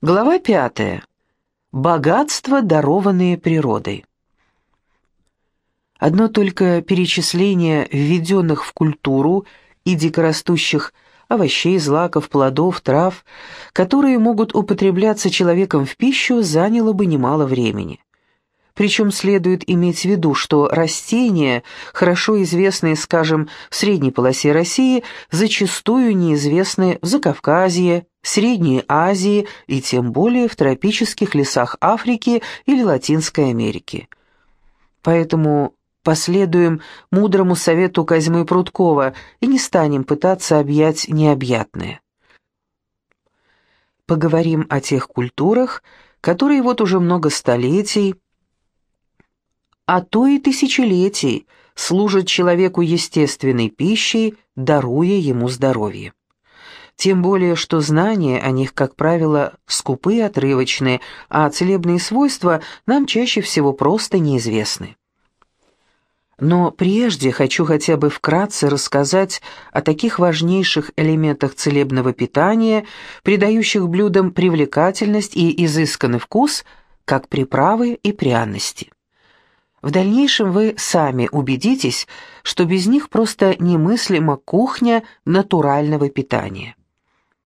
Глава пятая. Богатство, дарованные природой. Одно только перечисление введенных в культуру и дикорастущих овощей, злаков, плодов, трав, которые могут употребляться человеком в пищу, заняло бы немало времени. Причем следует иметь в виду, что растения, хорошо известные, скажем, в средней полосе России, зачастую неизвестны в Закавказье, Средней Азии и тем более в тропических лесах Африки или Латинской Америки. Поэтому последуем мудрому совету Козьмы Прудкова и не станем пытаться объять необъятное. Поговорим о тех культурах, которые вот уже много столетий, а то и тысячелетий служат человеку естественной пищей, даруя ему здоровье. Тем более, что знания о них, как правило, скупые, отрывочные, а целебные свойства нам чаще всего просто неизвестны. Но прежде хочу хотя бы вкратце рассказать о таких важнейших элементах целебного питания, придающих блюдам привлекательность и изысканный вкус, как приправы и пряности. В дальнейшем вы сами убедитесь, что без них просто немыслима кухня натурального питания.